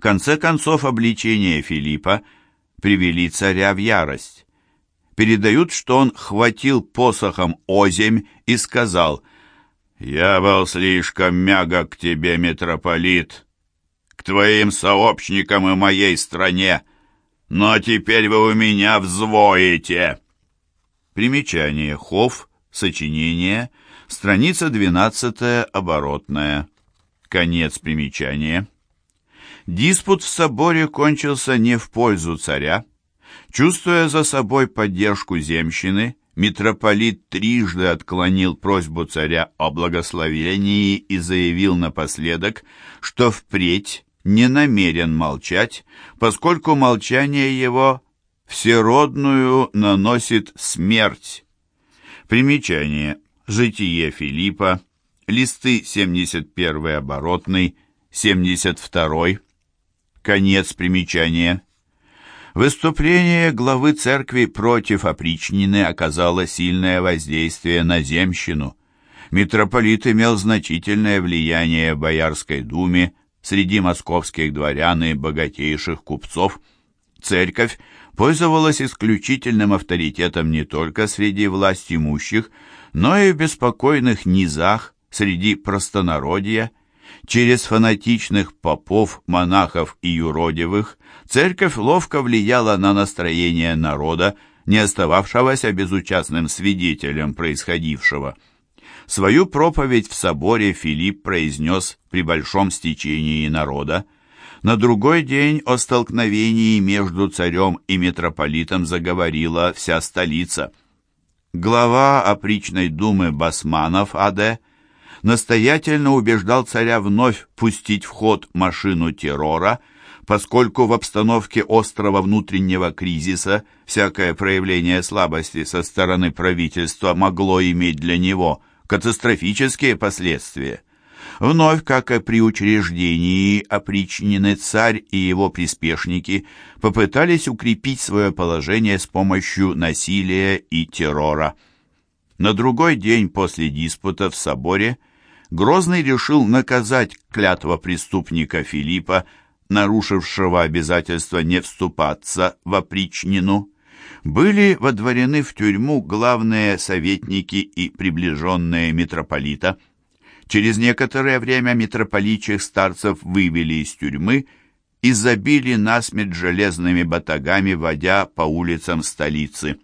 В конце концов, обличение Филиппа привели царя в ярость. Передают, что он хватил посохом оземь и сказал «Я был слишком мягок к тебе, митрополит, к твоим сообщникам и моей стране, но теперь вы у меня взвоите». Примечание. Хов. Сочинение. Страница 12 оборотная. Конец примечания. Диспут в соборе кончился не в пользу царя. Чувствуя за собой поддержку земщины, митрополит трижды отклонил просьбу царя о благословении и заявил напоследок, что впредь не намерен молчать, поскольку молчание его всеродную наносит смерть. Примечание. Житие Филиппа. Листы 71 оборотный, 72 Конец примечания. Выступление главы церкви против опричнины оказало сильное воздействие на земщину. Митрополит имел значительное влияние в Боярской думе среди московских дворян и богатейших купцов. Церковь пользовалась исключительным авторитетом не только среди власть имущих, но и в беспокойных низах среди простонародья. Через фанатичных попов, монахов и юродивых церковь ловко влияла на настроение народа, не остававшегося безучастным свидетелем происходившего. Свою проповедь в соборе Филипп произнес при большом стечении народа. На другой день о столкновении между царем и митрополитом заговорила вся столица. Глава опричной думы Басманов А.Д. настоятельно убеждал царя вновь пустить в ход машину террора, поскольку в обстановке острого внутреннего кризиса всякое проявление слабости со стороны правительства могло иметь для него катастрофические последствия. Вновь, как и при учреждении опричнины, царь и его приспешники попытались укрепить свое положение с помощью насилия и террора. На другой день после диспута в соборе Грозный решил наказать клятва преступника Филиппа, нарушившего обязательство не вступаться в опричнину. Были водворены в тюрьму главные советники и приближенные митрополита – Через некоторое время митрополичих старцев вывели из тюрьмы и забили насмерть железными батагами, водя по улицам столицы.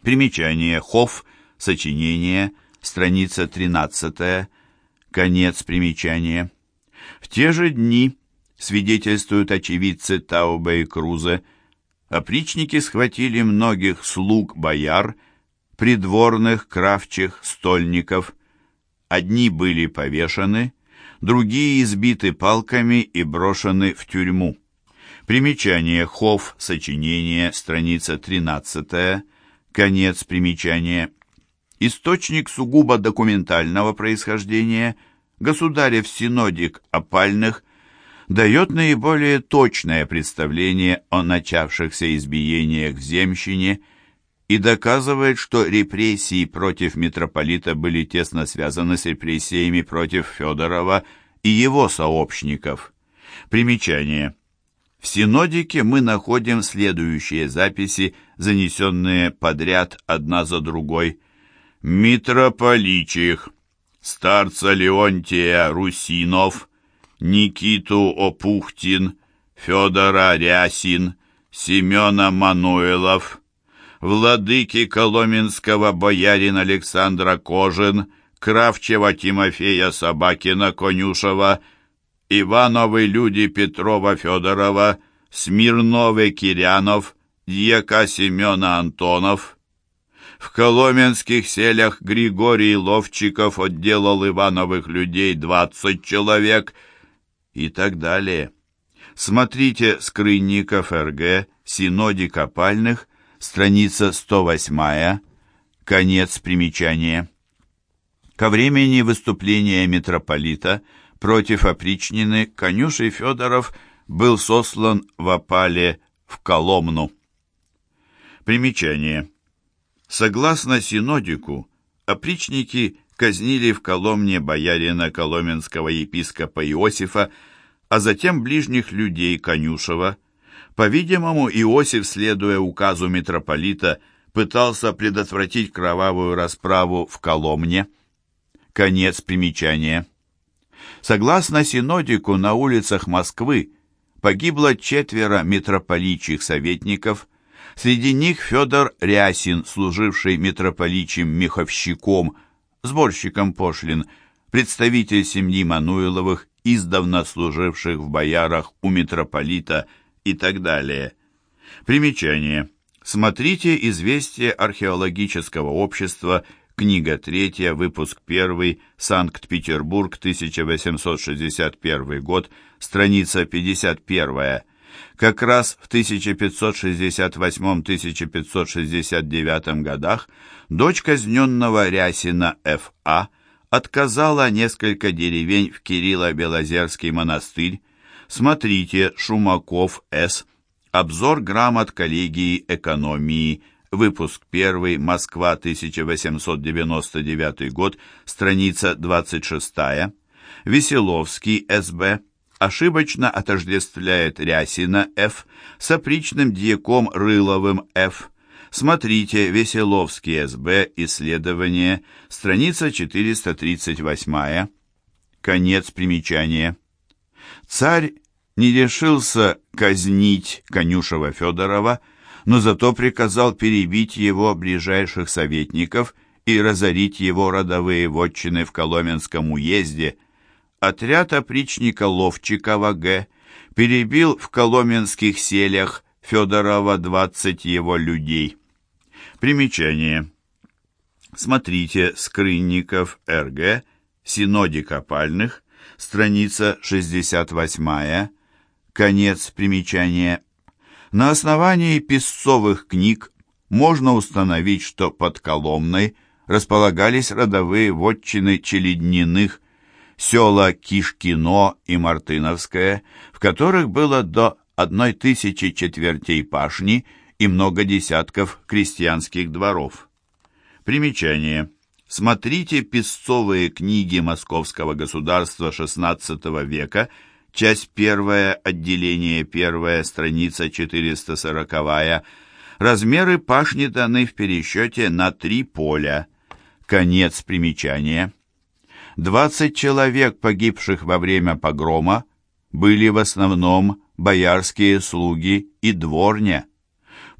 Примечание. Хофф. Сочинение. Страница 13. Конец примечания. В те же дни, свидетельствуют очевидцы Таубе и Крузе, опричники схватили многих слуг бояр, придворных, кравчих, стольников, Одни были повешены, другие избиты палками и брошены в тюрьму. Примечание Хов, сочинение, страница 13, конец примечания. Источник сугубо документального происхождения, государев синодик опальных, дает наиболее точное представление о начавшихся избиениях в земщине – и доказывает, что репрессии против митрополита были тесно связаны с репрессиями против Федорова и его сообщников. Примечание. В синодике мы находим следующие записи, занесенные подряд одна за другой. Митрополичих, старца Леонтия Русинов, Никиту Опухтин, Федора Рясин, Семена Мануилов, владыки Коломенского боярин Александра Кожин, Кравчева Тимофея Собакина Конюшева, Ивановы люди Петрова Федорова, Смирновы Кирянов, Дьяка Семена Антонов. В коломенских селях Григорий Ловчиков отделал Ивановых людей двадцать человек и так далее. Смотрите Скрынников РГ, Синодик опальных, страница 108, конец примечания. Ко времени выступления митрополита против опричнины конюшей Федоров был сослан в опале в Коломну. Примечание. Согласно синодику, опричники казнили в Коломне боярина коломенского епископа Иосифа, а затем ближних людей Конюшева. По-видимому, Иосиф, следуя указу митрополита, пытался предотвратить кровавую расправу в Коломне. Конец примечания. Согласно синодику, на улицах Москвы погибло четверо митрополичьих советников, среди них Федор Рясин, служивший митрополичьим меховщиком, сборщиком пошлин, представитель семьи Мануиловых, издавна служивших в боярах у митрополита и так далее. Примечание. Смотрите «Известие археологического общества», книга 3, выпуск 1, Санкт-Петербург, 1861 год, страница 51. Как раз в 1568-1569 годах дочь казненного Рясина Ф.А. отказала несколько деревень в Кирилло-Белозерский монастырь. Смотрите Шумаков С. Обзор грамот коллегии экономии. Выпуск 1. Москва, 1899 год. Страница 26. Веселовский С.Б. Ошибочно отождествляет Рясина Ф. с опричным дьяком Рыловым Ф. Смотрите Веселовский СБ, исследование, страница 438, конец примечания. Царь не решился казнить Конюшева Федорова, но зато приказал перебить его ближайших советников и разорить его родовые вотчины в Коломенском уезде. Отряд опричника Ловчикова Г. перебил в коломенских селях Федорова 20 его людей. Примечание. Смотрите Скрынников РГ, Синодик опальных, страница 68 Конец примечания. На основании песцовых книг можно установить, что под Коломной располагались родовые вотчины Челедниных, села Кишкино и Мартыновское, в которых было до одной тысячи четвертей пашни и много десятков крестьянских дворов. Примечание. Смотрите песцовые книги Московского государства XVI века – Часть первая, отделение первое, страница 440. Размеры пашни даны в пересчете на три поля. Конец примечания. 20 человек, погибших во время погрома, были в основном боярские слуги и дворня.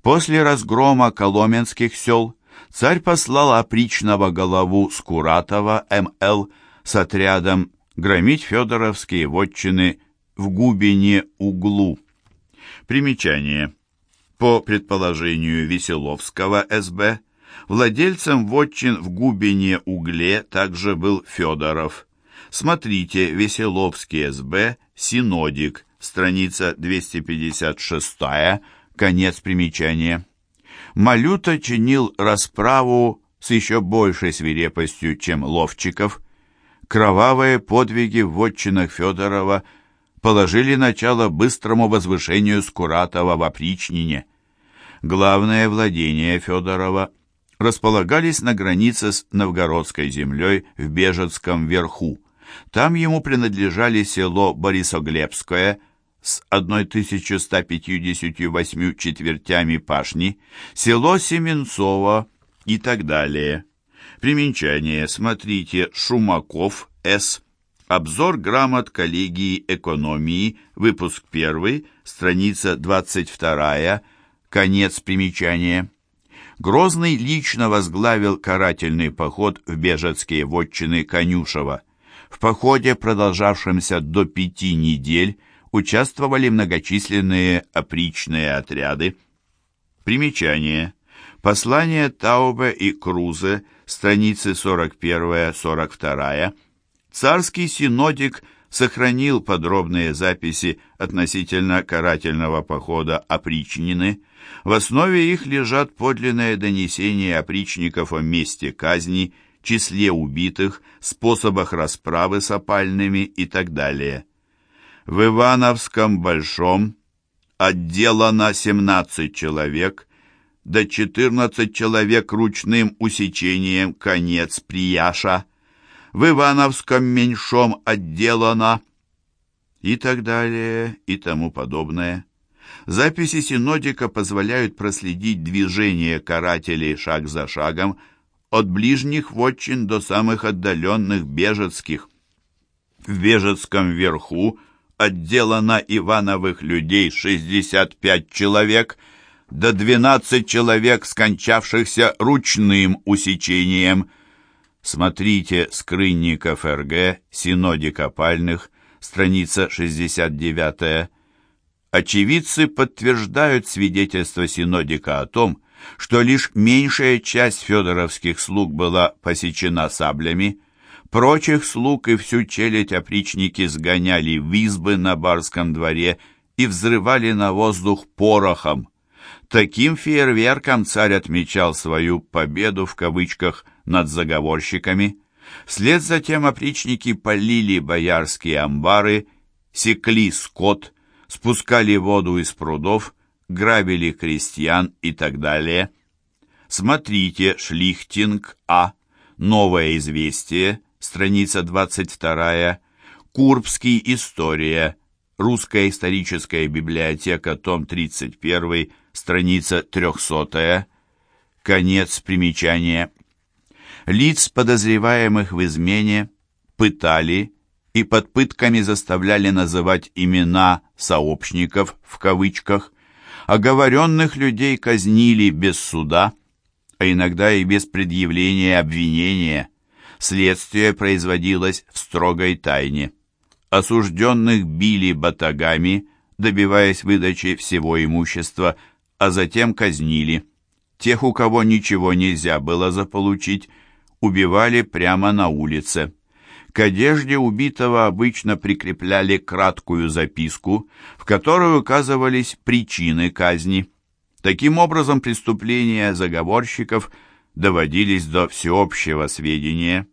После разгрома коломенских сел царь послал опричного голову Скуратова М.Л. с отрядом громить федоровские вотчины в Губине-Углу. Примечание. По предположению Веселовского СБ, владельцем вотчин в Губине-Угле также был Федоров. Смотрите Веселовский СБ, Синодик, страница 256, конец примечания. Малюта чинил расправу с еще большей свирепостью, чем Ловчиков – Кровавые подвиги в вотчинах Федорова положили начало быстрому возвышению Скуратова в опричнине. Главное владение Федорова располагались на границе с новгородской землей в Бежецком верху. Там ему принадлежали село Борисоглебское с 1158 четвертями пашни, село Семенцово и так далее. Примечание. Смотрите Шумаков С. Обзор грамот коллегии экономии. Выпуск 1. Страница 22. Конец примечания. Грозный лично возглавил карательный поход в бежецкие вотчины Конюшева. В походе, продолжавшемся до пяти недель, участвовали многочисленные опричные отряды. Примечание. Послание Таубе и Крузе – страницы 41-42, царский синодик сохранил подробные записи относительно карательного похода опричнины. В основе их лежат подлинные донесения опричников о месте казни, числе убитых, способах расправы с опальными и так далее. В Ивановском Большом отделано 17 человек, до 14 человек ручным усечением конец прияша. В Ивановском меньшом отделано и так далее, и тому подобное. Записи синодика позволяют проследить движение карателей шаг за шагом от ближних вотчин до самых отдаленных бежецких. В Бежецком верху отделано Ивановых людей 65 человек, до 12 человек, скончавшихся ручным усечением. Смотрите «Скрынников РГ», «Синодик опальных», страница 69 Очевидцы подтверждают свидетельство Синодика о том, что лишь меньшая часть федоровских слуг была посечена саблями, прочих слуг и всю челядь опричники сгоняли в избы на барском дворе и взрывали на воздух порохом. Таким фейерверком царь отмечал свою «победу» в кавычках над заговорщиками. Вслед за тем опричники полили боярские амбары, секли скот, спускали воду из прудов, грабили крестьян и так далее. Смотрите Шлихтинг А. Новое известие, страница 22. Курбский история. Русская историческая библиотека, том 31, страница 300. Конец примечания. Лиц, подозреваемых в измене, пытали и под пытками заставляли называть имена «сообщников» в кавычках. Оговоренных людей казнили без суда, а иногда и без предъявления обвинения. Следствие производилось в строгой тайне. Осужденных били батагами, добиваясь выдачи всего имущества, а затем казнили. Тех, у кого ничего нельзя было заполучить, убивали прямо на улице. К одежде убитого обычно прикрепляли краткую записку, в которой указывались причины казни. Таким образом, преступления заговорщиков доводились до всеобщего сведения.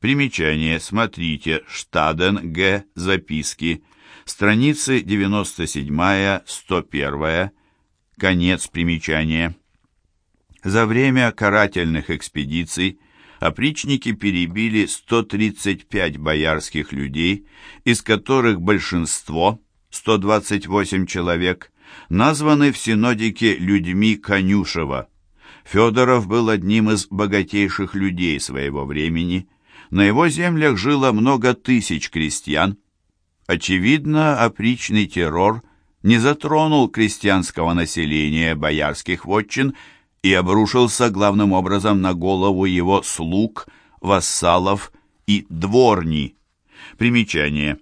Примечание. Смотрите. Штаден Г. Записки. Страницы 97-101. Конец примечания. За время карательных экспедиций опричники перебили 135 боярских людей, из которых большинство, 128 человек, названы в синодике людьми Конюшева. Федоров был одним из богатейших людей своего времени. На его землях жило много тысяч крестьян. Очевидно, опричный террор не затронул крестьянского населения боярских вотчин и обрушился главным образом на голову его слуг, вассалов и дворни. Примечание.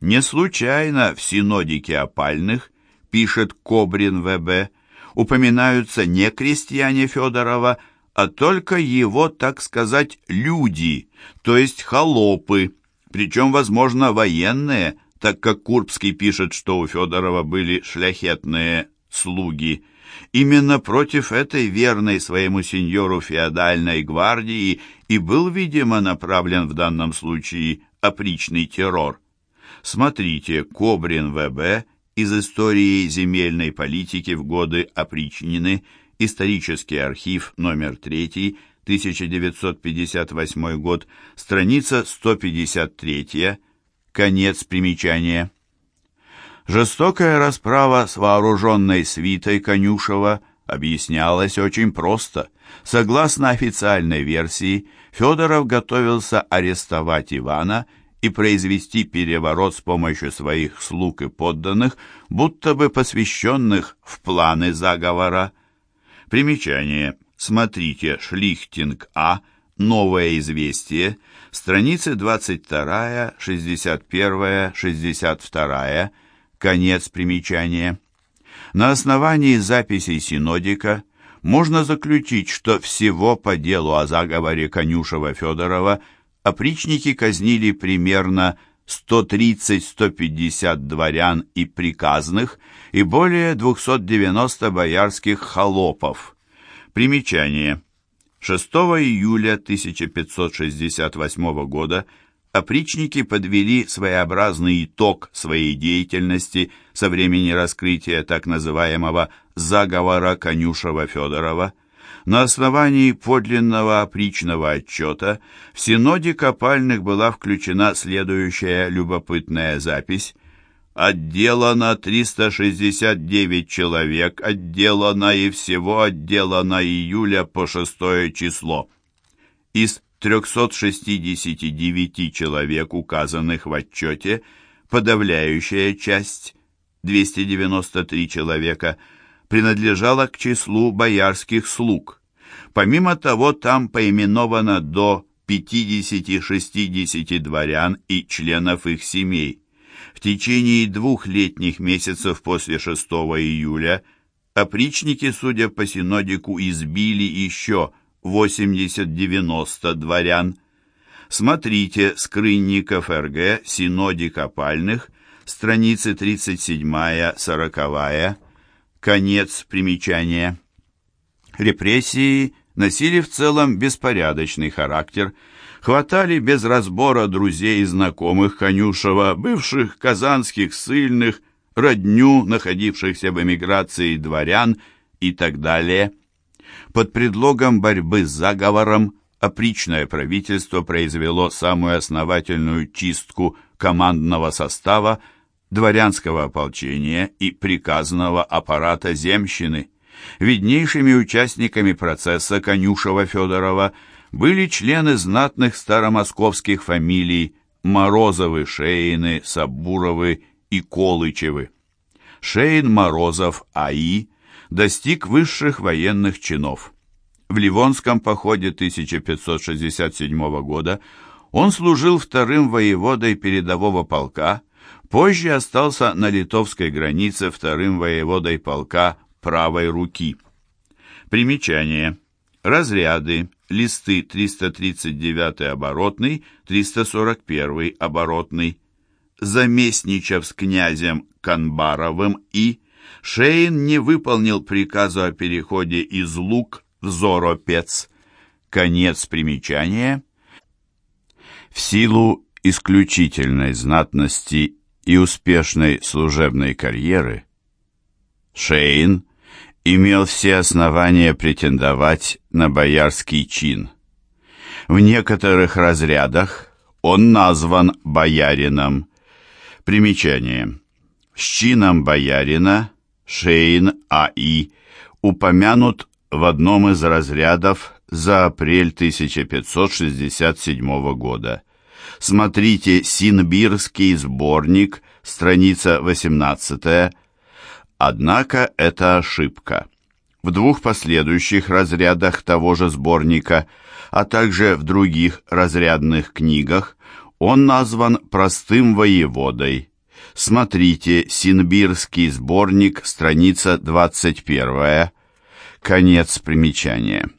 Не случайно в синодике опальных, пишет Кобрин ВБ, упоминаются не крестьяне Федорова, а только его, так сказать, люди, то есть холопы, причем, возможно, военные, так как Курбский пишет, что у Федорова были шляхетные слуги – Именно против этой верной своему сеньору феодальной гвардии и был, видимо, направлен в данном случае опричный террор. Смотрите Кобрин ВБ из истории земельной политики в годы опричнины, исторический архив номер 3, 1958 год, страница 153, конец примечания. Жестокая расправа с вооруженной свитой Конюшева объяснялась очень просто. Согласно официальной версии, Федоров готовился арестовать Ивана и произвести переворот с помощью своих слуг и подданных, будто бы посвященных в планы заговора. Примечание. Смотрите Шлихтинг А. Новое известие. Страницы 22, 61, 62 Конец примечания. На основании записей синодика можно заключить, что всего по делу о заговоре Конюшева-Федорова опричники казнили примерно 130-150 дворян и приказных и более 290 боярских холопов. Примечание. 6 июля 1568 года опричники подвели своеобразный итог своей деятельности со времени раскрытия так называемого «заговора Конюшева-Федорова». На основании подлинного опричного отчета в Синоде Копальных была включена следующая любопытная запись. «Отделано 369 человек, отделано и всего отделано июля по 6 число». Из 369 человек, указанных в отчете, подавляющая часть, 293 человека, принадлежала к числу боярских слуг. Помимо того, там поименовано до 50-60 дворян и членов их семей. В течение двух летних месяцев после 6 июля опричники, судя по синодику, избили еще 80-90 дворян. Смотрите «Скрынников РГ. Синодик опальных», страницы 37-40, конец примечания. Репрессии носили в целом беспорядочный характер, хватали без разбора друзей и знакомых Конюшева, бывших казанских ссыльных, родню, находившихся в эмиграции дворян и так далее – под предлогом борьбы с заговором опричное правительство произвело самую основательную чистку командного состава, дворянского ополчения и приказного аппарата земщины. Виднейшими участниками процесса Конюшева-Федорова были члены знатных старомосковских фамилий Морозовы, Шеины, Сабуровы и Колычевы. Шейн Морозов А.И достиг высших военных чинов. В Ливонском походе 1567 года он служил вторым воеводой передового полка, позже остался на литовской границе вторым воеводой полка правой руки. Примечание. Разряды. Листы 339 оборотный, 341 оборотный. Заместничав с князем Канбаровым и Шейн не выполнил приказа о переходе из Лук в Зоропец. Конец примечания. В силу исключительной знатности и успешной служебной карьеры Шейн имел все основания претендовать на боярский чин. В некоторых разрядах он назван боярином. Примечание. С чином боярина Шейн А.И. упомянут в одном из разрядов за апрель 1567 года. Смотрите «Синбирский сборник», страница 18. Однако это ошибка. В двух последующих разрядах того же сборника, а также в других разрядных книгах, он назван простым воеводой, Смотрите «Синбирский сборник», страница 21. Конец примечания.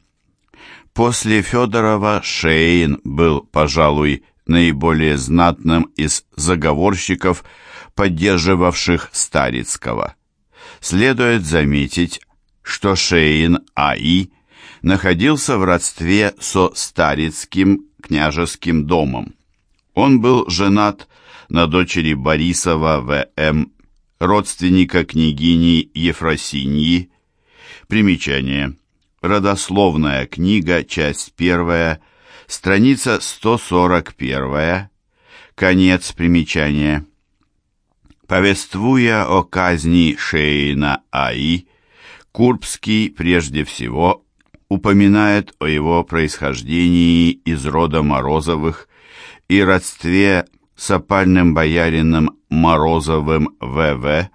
После Федорова Шейн был, пожалуй, наиболее знатным из заговорщиков, поддерживавших Старицкого. Следует заметить, что Шейн А.И. находился в родстве со Старицким княжеским домом. Он был женат на дочери Борисова В.М., родственника княгини Ефросиньи. Примечание. Родословная книга, часть первая, страница 141, конец примечания. Повествуя о казни Шейна А.И., Курбский прежде всего упоминает о его происхождении из рода Морозовых и родстве с опальным боярином Морозовым В.В.,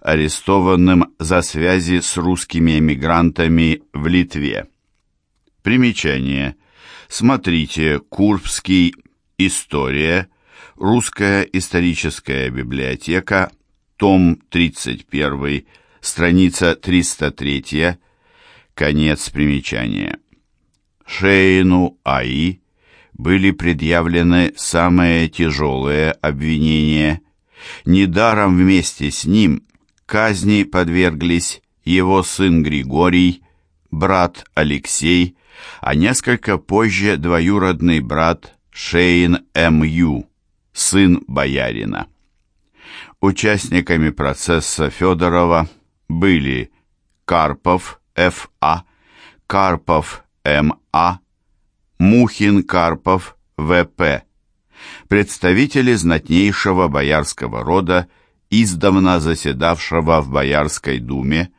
арестованным за связи с русскими эмигрантами в Литве. Примечание. Смотрите Курбский «История», Русская историческая библиотека, том 31, страница 303, конец примечания. Шейну А.И были предъявлены самые тяжелые обвинения. Недаром вместе с ним казни подверглись его сын Григорий, брат Алексей, а несколько позже двоюродный брат Шейн М.Ю., сын боярина. Участниками процесса Федорова были Карпов Ф.А., Карпов М.А., Мухин Карпов В.П., представители знатнейшего боярского рода, издавна заседавшего в Боярской думе.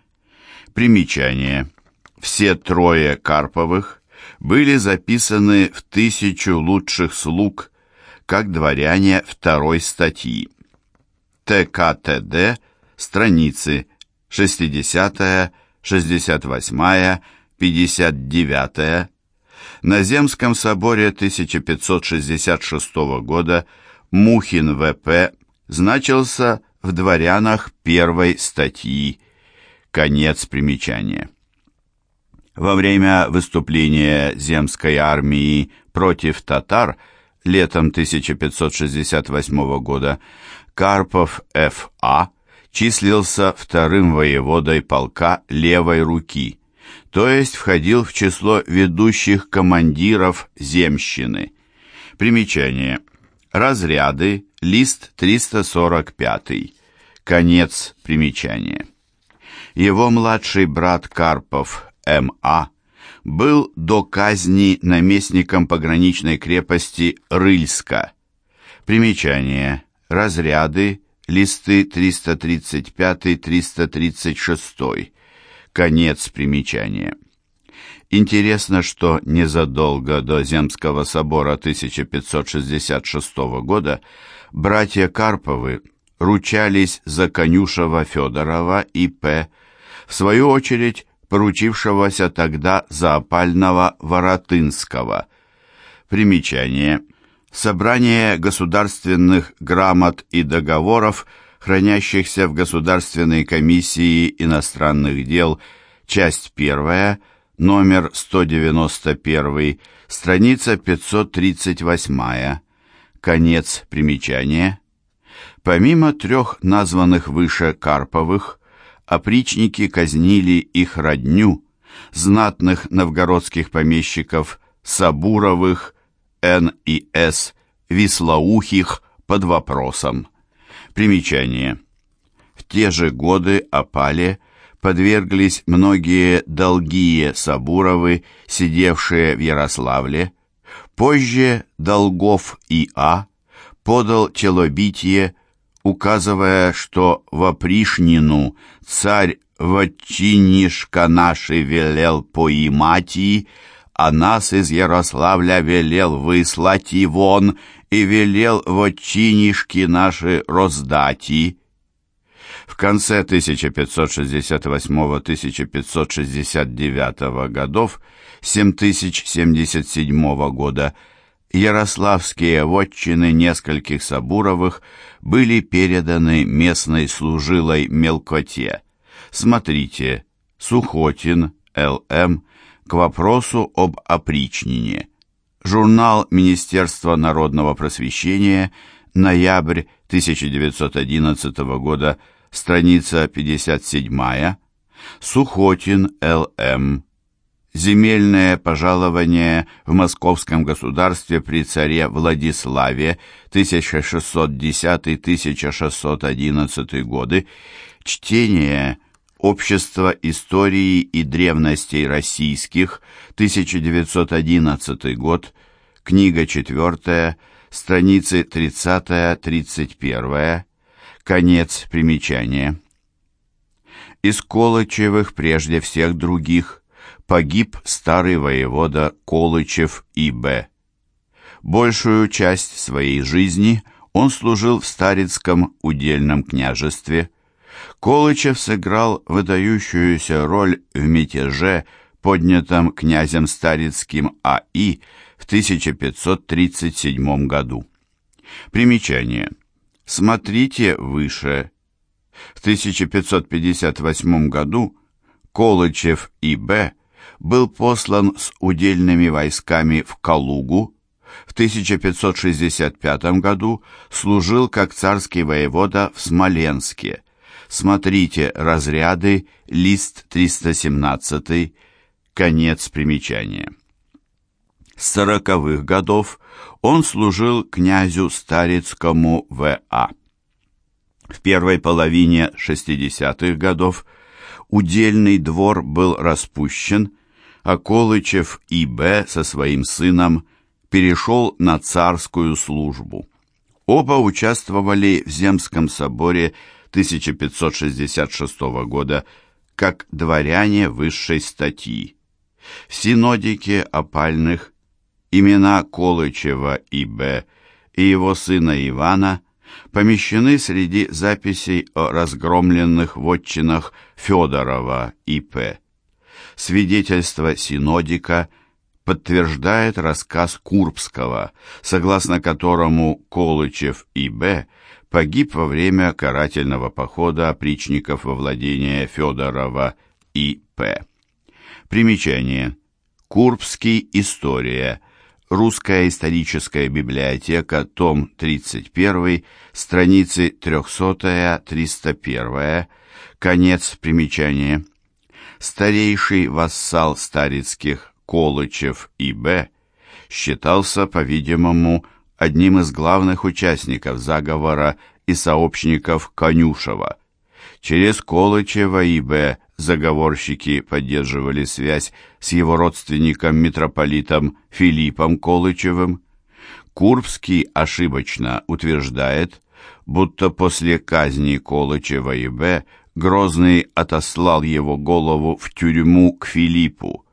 Примечание. Все трое Карповых были записаны в тысячу лучших слуг, как дворяне второй статьи. ТКТД, страницы 60, 68, 59. На Земском соборе 1566 года Мухин В.П. значился в дворянах первой статьи. Конец примечания. Во время выступления земской армии против татар летом 1568 года Карпов Ф.А. числился вторым воеводой полка левой руки, то есть входил в число ведущих командиров земщины. Примечание. Разряды, лист 345. Конец примечания. Его младший брат Карпов М.А. был до казни наместником пограничной крепости Рыльска. Примечание. Разряды, листы 335-336. Конец примечания. Интересно, что незадолго до Земского собора 1566 года братья Карповы ручались за Конюшева Федорова и П., в свою очередь поручившегося тогда за опального Воротынского. Примечание. Собрание государственных грамот и договоров, хранящихся в Государственной комиссии иностранных дел, часть первая, номер 191, страница 538, конец примечания. Помимо трех названных выше Карповых, опричники казнили их родню, знатных новгородских помещиков Сабуровых, Н и С, Вислоухих под вопросом. Примечание. В те же годы опале подверглись многие долгие Сабуровы, сидевшие в Ярославле. Позже Долгов И.А. подал телобитие указывая, что в опришнину царь вотчинишка наши велел поимать а нас из Ярославля велел выслать и вон, и велел вотчинишки наши раздать В конце 1568-1569 годов, 7077 года, Ярославские вотчины нескольких Сабуровых были переданы местной служилой мелкоте. Смотрите, Сухотин, Л.М., к вопросу об опричнине. Журнал Министерства народного просвещения, ноябрь 1911 года, страница 57, Сухотин, Л.М., земельное пожалование в московском государстве при царе Владиславе 1610-1611 годы, чтение Общество истории и древностей российских, 1911 год, книга 4, страницы 30-31, конец примечания. Из Колычевых прежде всех других погиб старый воевода Колычев И.Б. Большую часть своей жизни он служил в Старицком удельном княжестве. Колычев сыграл выдающуюся роль в мятеже, поднятом князем Старицким А.И. в 1537 году. Примечание. Смотрите выше. В 1558 году Колычев И.Б был послан с удельными войсками в Калугу, в 1565 году служил как царский воевода в Смоленске. Смотрите разряды, лист 317, конец примечания. С сороковых годов он служил князю Старицкому В.А. В первой половине 60-х годов удельный двор был распущен, а Колычев И.Б. со своим сыном перешел на царскую службу. Оба участвовали в Земском соборе 1566 года как дворяне высшей статьи. В синодике опальных имена Колычева И.Б. и его сына Ивана помещены среди записей о разгромленных вотчинах Федорова И.П. Свидетельство синодика подтверждает рассказ Курбского, согласно которому Колычев И.Б. погиб во время карательного похода опричников во владение Федорова И.П. Примечание. Курбский. История. Русская историческая библиотека, том 31, страницы 300-301, конец примечания. Старейший вассал Старицких Колычев И.Б. считался, по-видимому, одним из главных участников заговора и сообщников Конюшева. Через Колычева И.Б. заговорщики поддерживали связь с его родственником митрополитом Филиппом Колычевым. Курбский ошибочно утверждает, будто после казни Колычева и Б. Грозный отослал его голову в тюрьму к Филиппу.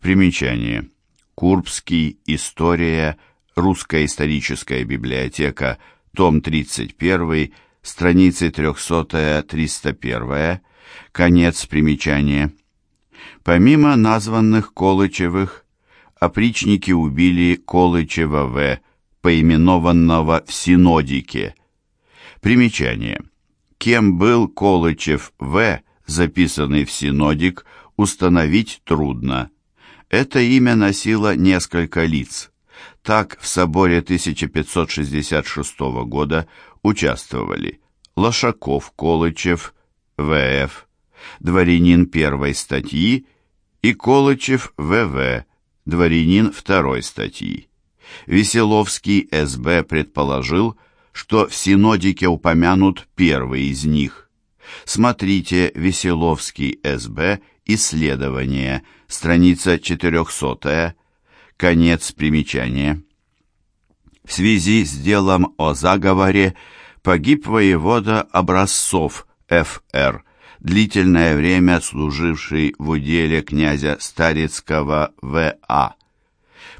Примечание. Курбский. История. Русская историческая библиотека. Том 31. Страницы 300-301. Конец примечания. Помимо названных Колычевых, опричники убили Колычева В., поименованного в Синодике. Примечание. Кем был Колычев В., записанный в Синодик, установить трудно. Это имя носило несколько лиц. Так в соборе 1566 года участвовали Лошаков Колычев, В.Ф., дворянин первой статьи, и Колычев В.В., дворянин второй статьи. Веселовский С.Б. предположил, что в синодике упомянут первый из них. Смотрите Веселовский С.Б. Исследование, страница 400, конец примечания. В связи с делом о заговоре погиб воевода Образцов Ф.Р., длительное время служивший в уделе князя Старицкого В.А.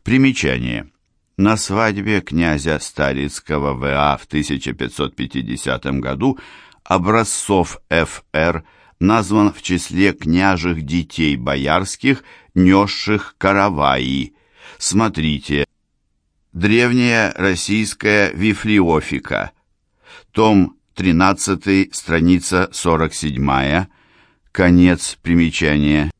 Примечание. На свадьбе князя Старицкого В.А. в 1550 году Образцов Ф.Р. назван в числе княжих детей боярских, несших караваи. Смотрите. Древняя российская вифлеофика. Том 13, страница 47, конец примечания.